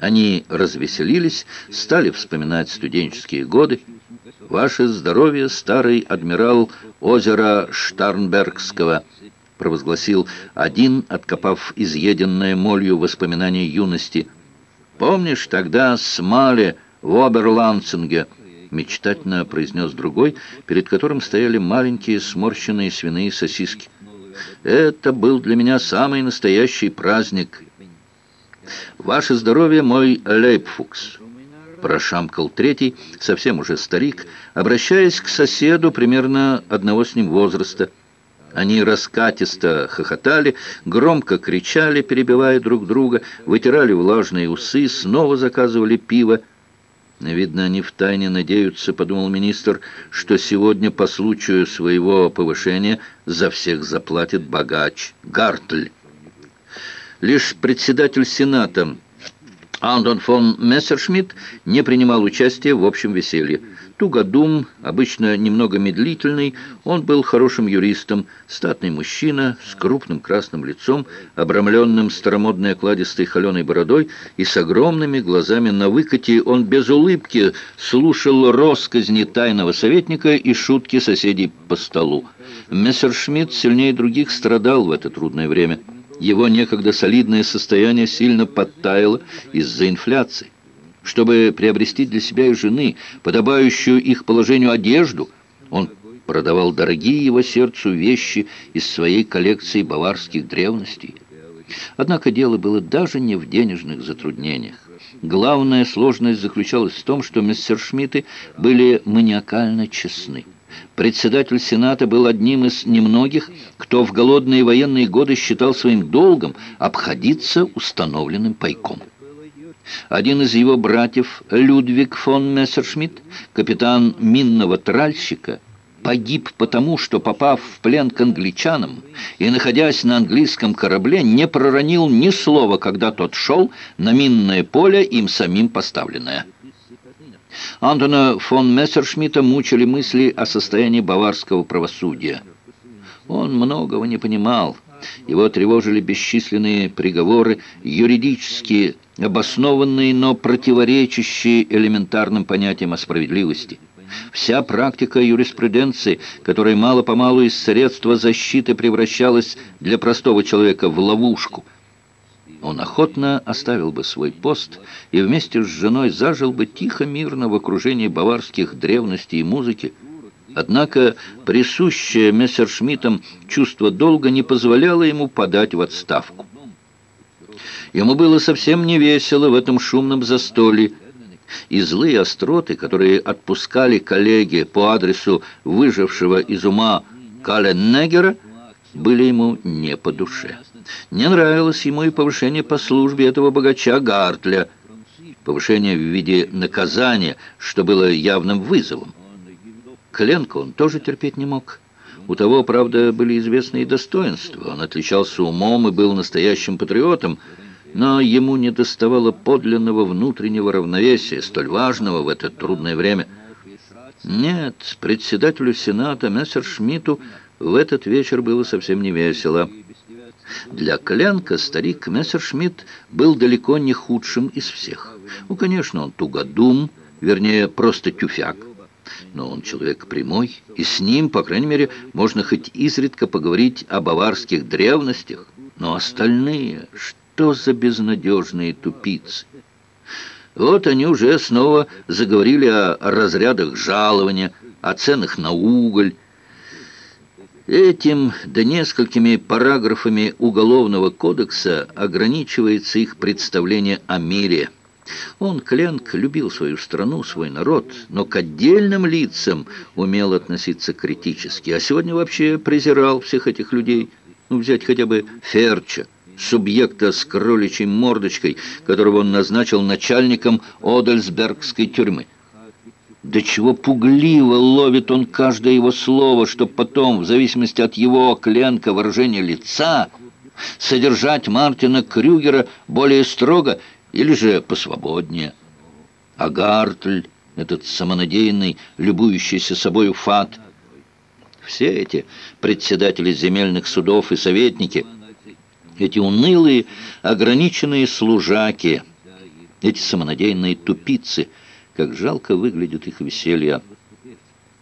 Они развеселились, стали вспоминать студенческие годы. «Ваше здоровье, старый адмирал озера Штарнбергского», провозгласил один, откопав изъеденное молью воспоминания юности. «Помнишь, тогда Смале в Оберландцинге?» мечтательно произнес другой, перед которым стояли маленькие сморщенные свиные сосиски. «Это был для меня самый настоящий праздник». «Ваше здоровье, мой Лейпфукс!» Прошамкал третий, совсем уже старик, обращаясь к соседу примерно одного с ним возраста. Они раскатисто хохотали, громко кричали, перебивая друг друга, вытирали влажные усы, снова заказывали пиво. «Видно, они втайне надеются, — подумал министр, — что сегодня по случаю своего повышения за всех заплатит богач Гартль». Лишь председатель Сената Антон фон Мессершмитт не принимал участия в общем веселье. Тугодум, обычно немного медлительный, он был хорошим юристом, статный мужчина с крупным красным лицом, обрамленным старомодной окладистой холеной бородой и с огромными глазами на выкате. Он без улыбки слушал росказни тайного советника и шутки соседей по столу. Мессершмитт сильнее других страдал в это трудное время. Его некогда солидное состояние сильно подтаяло из-за инфляции. Чтобы приобрести для себя и жены подобающую их положению одежду, он продавал дорогие его сердцу вещи из своей коллекции баварских древностей. Однако дело было даже не в денежных затруднениях. Главная сложность заключалась в том, что мессершмитты были маниакально честны. Председатель Сената был одним из немногих, кто в голодные военные годы считал своим долгом обходиться установленным пайком. Один из его братьев, Людвиг фон Мессершмитт, капитан минного тральщика, погиб потому, что, попав в плен к англичанам и находясь на английском корабле, не проронил ни слова, когда тот шел на минное поле, им самим поставленное. Антона фон Мессершмитта мучили мысли о состоянии баварского правосудия. Он многого не понимал. Его тревожили бесчисленные приговоры, юридически обоснованные, но противоречащие элементарным понятиям о справедливости. Вся практика юриспруденции, которая мало-помалу из средства защиты превращалась для простого человека в ловушку – он охотно оставил бы свой пост и вместе с женой зажил бы тихо, мирно в окружении баварских древностей и музыки. Однако присущее Мессершмиттам чувство долга не позволяло ему подать в отставку. Ему было совсем не весело в этом шумном застолье, и злые остроты, которые отпускали коллеги по адресу выжившего из ума Каленнегера, были ему не по душе. Не нравилось ему и повышение по службе этого богача Гартля, повышение в виде наказания, что было явным вызовом. Кленко он тоже терпеть не мог. У того, правда, были известные достоинства. Он отличался умом и был настоящим патриотом, но ему не доставало подлинного внутреннего равновесия, столь важного в это трудное время. Нет, председателю Сената Мессершмитту в этот вечер было совсем не весело. Для Кленка старик Мессершмитт был далеко не худшим из всех. Ну, конечно, он тугодум, вернее, просто тюфяк. Но он человек прямой, и с ним, по крайней мере, можно хоть изредка поговорить о баварских древностях. Но остальные, что за безнадежные тупицы? Вот они уже снова заговорили о разрядах жалования, о ценах на уголь, Этим да несколькими параграфами Уголовного кодекса ограничивается их представление о мире. Он, Кленк, любил свою страну, свой народ, но к отдельным лицам умел относиться критически, а сегодня вообще презирал всех этих людей. Ну, взять хотя бы Ферча, субъекта с кроличьей мордочкой, которого он назначил начальником Одельсбергской тюрьмы. До чего пугливо ловит он каждое его слово, чтобы потом, в зависимости от его кленка выражения лица, содержать Мартина Крюгера более строго или же посвободнее. А Гартль, этот самонадеянный, любующийся собою фат, все эти председатели земельных судов и советники, эти унылые, ограниченные служаки – Эти самонадеянные тупицы, как жалко выглядит их веселье.